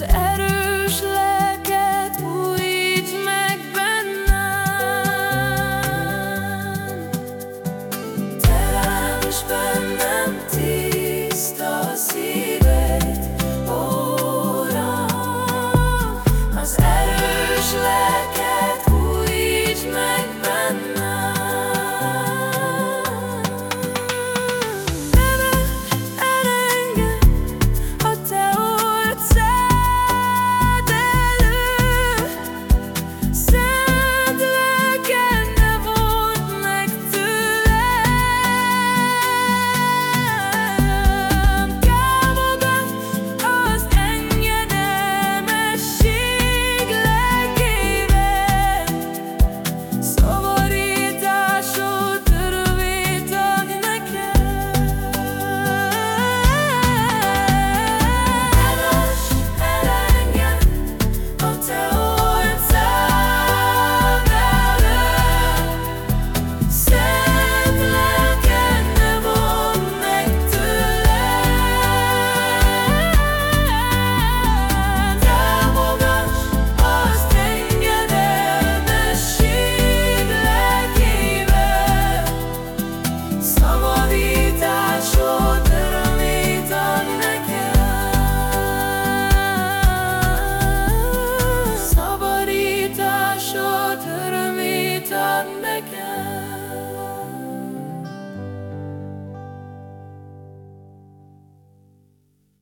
az erős lelket újít meg bennem. Te ráns bennem tiszta szíved, óra, az erős lelket